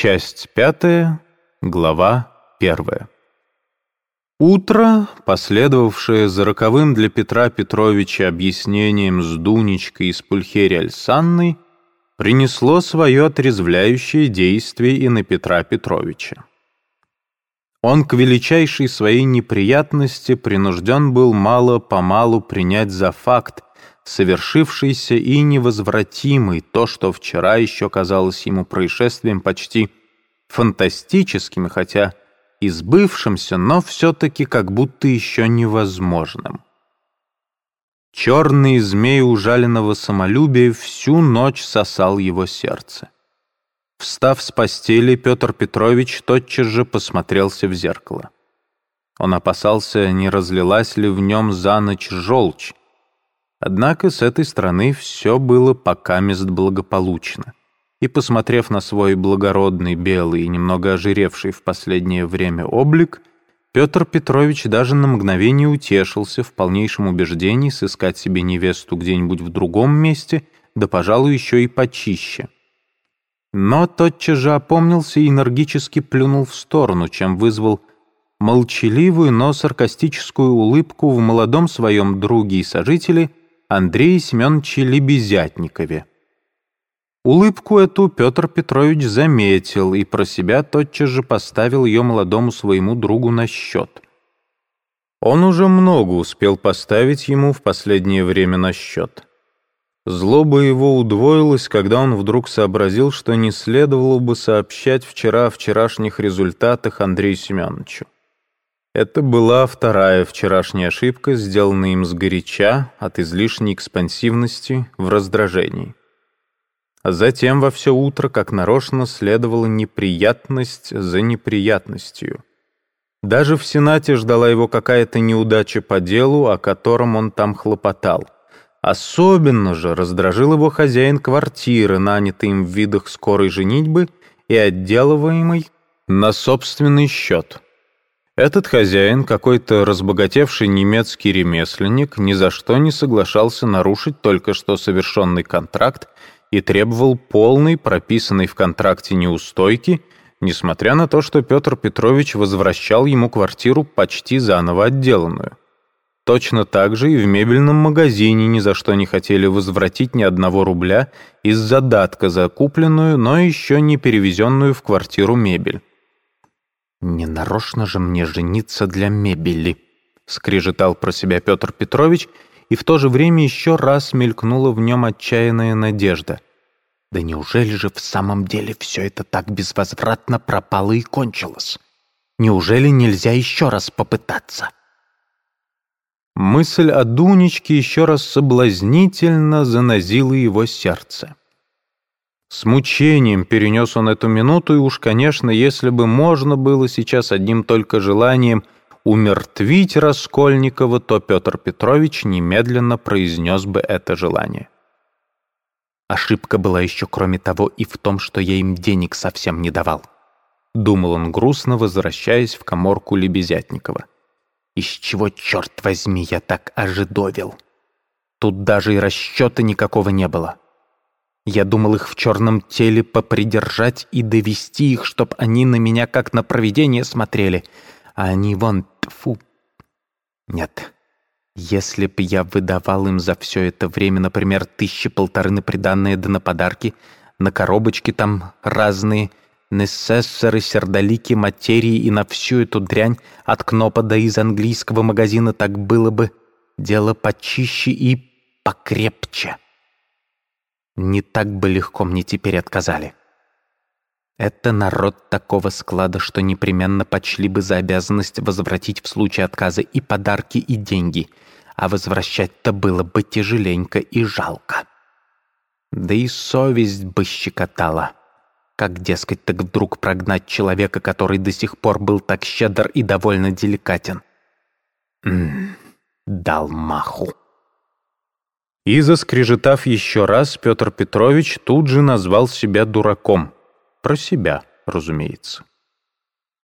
Часть пятая, глава первая. Утро, последовавшее за роковым для Петра Петровича объяснением с Дунечкой из Пульхери Альсанной, принесло свое отрезвляющее действие и на Петра Петровича. Он к величайшей своей неприятности принужден был мало-помалу принять за факт, совершившийся и невозвратимый, то, что вчера еще казалось ему происшествием почти фантастическим, хотя и сбывшимся, но все-таки как будто еще невозможным. Черный змей ужаленного самолюбия всю ночь сосал его сердце. Встав с постели, Петр Петрович тотчас же посмотрелся в зеркало. Он опасался, не разлилась ли в нем за ночь желчь, Однако с этой стороны все было покамест благополучно. И, посмотрев на свой благородный, белый и немного ожиревший в последнее время облик, Петр Петрович даже на мгновение утешился в полнейшем убеждении сыскать себе невесту где-нибудь в другом месте, да, пожалуй, еще и почище. Но тотчас же опомнился и энергически плюнул в сторону, чем вызвал молчаливую, но саркастическую улыбку в молодом своем друге и сожителе Андрее Семеновиче Лебезятникове. Улыбку эту Петр Петрович заметил и про себя тотчас же поставил ее молодому своему другу на счет. Он уже много успел поставить ему в последнее время на счет. Злоба его удвоилась, когда он вдруг сообразил, что не следовало бы сообщать вчера о вчерашних результатах Андрею Семеновичу. Это была вторая вчерашняя ошибка, сделанная им сгоряча от излишней экспансивности в раздражении. А затем во все утро, как нарочно, следовала неприятность за неприятностью. Даже в Сенате ждала его какая-то неудача по делу, о котором он там хлопотал. Особенно же раздражил его хозяин квартиры, нанятый им в видах скорой женитьбы и отделываемый на собственный счет. Этот хозяин, какой-то разбогатевший немецкий ремесленник, ни за что не соглашался нарушить только что совершенный контракт и требовал полной, прописанной в контракте неустойки, несмотря на то, что Петр Петрович возвращал ему квартиру почти заново отделанную. Точно так же и в мебельном магазине ни за что не хотели возвратить ни одного рубля из задатка за купленную, но еще не перевезенную в квартиру мебель. «Не нарочно же мне жениться для мебели», — скрежетал про себя Петр Петрович, и в то же время еще раз мелькнула в нем отчаянная надежда. «Да неужели же в самом деле все это так безвозвратно пропало и кончилось? Неужели нельзя еще раз попытаться?» Мысль о Дунечке еще раз соблазнительно занозила его сердце. С мучением перенес он эту минуту, и уж, конечно, если бы можно было сейчас одним только желанием умертвить Раскольникова, то Петр Петрович немедленно произнес бы это желание. Ошибка была еще, кроме того, и в том, что я им денег совсем не давал. Думал он грустно, возвращаясь в коморку Лебезятникова. Из чего, черт возьми, я так ожидовил? Тут даже и расчета никакого не было. Я думал их в черном теле попридержать и довести их, чтоб они на меня как на провидение смотрели. А они вон, фу. Нет. Если б я выдавал им за все это время, например, тысячи полторы на приданные да на подарки, на коробочки там разные, несессоры, сердолики, материи и на всю эту дрянь от Кнопа до из английского магазина, так было бы дело почище и покрепче. Не так бы легко мне теперь отказали. Это народ такого склада, что непременно почли бы за обязанность возвратить в случае отказа и подарки, и деньги, а возвращать-то было бы тяжеленько и жалко. Да и совесть бы щекотала. Как, дескать, так вдруг прогнать человека, который до сих пор был так щедр и довольно деликатен? М дал маху. И, заскрежетав еще раз, Петр Петрович тут же назвал себя дураком. Про себя, разумеется.